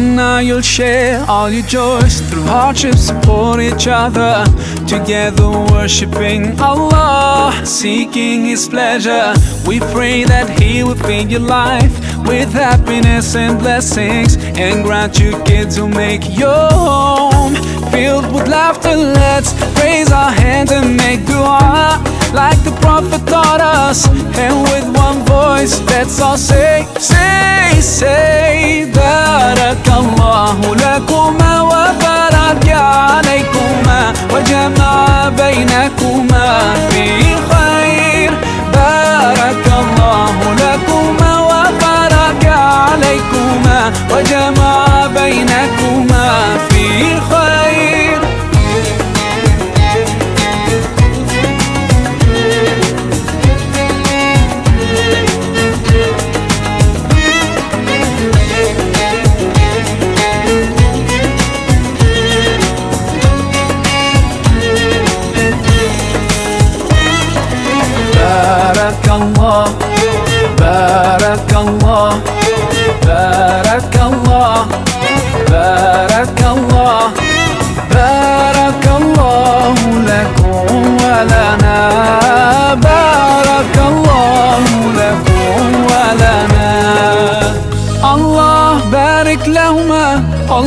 From now you'll share all your joys Through hardships support each other. Together worshipping Allah Seeking His pleasure. We pray that He will fill your life With happiness and blessings And grant you kids who make your filled with laughter. Let's raise our hands and make dua like the Prophet taught us. And with one voice, let's all say, say, say, Barakallahu lakum.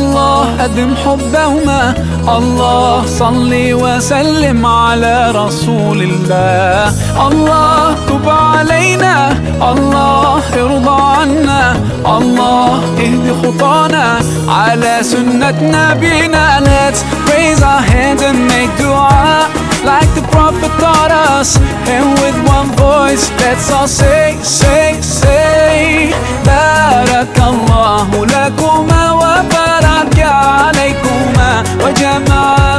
الله أدم حبهما. الله صل وسلم على رسول الله. الله تب علينا. الله ارضى عنا. الله اهد خطانا. على سنة نبينا. Let's raise our hands and make dua. Like the Prophet taught us. And with one voice let's all say, say,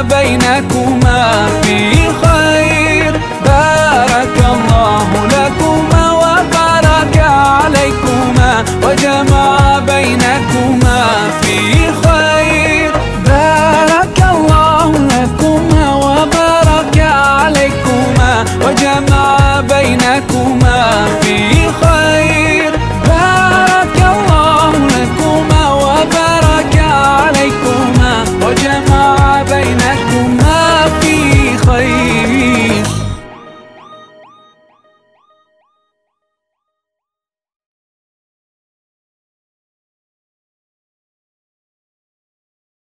بينكما في خير بارك الله لكما وبارك عليكما وجمع بينكما في خير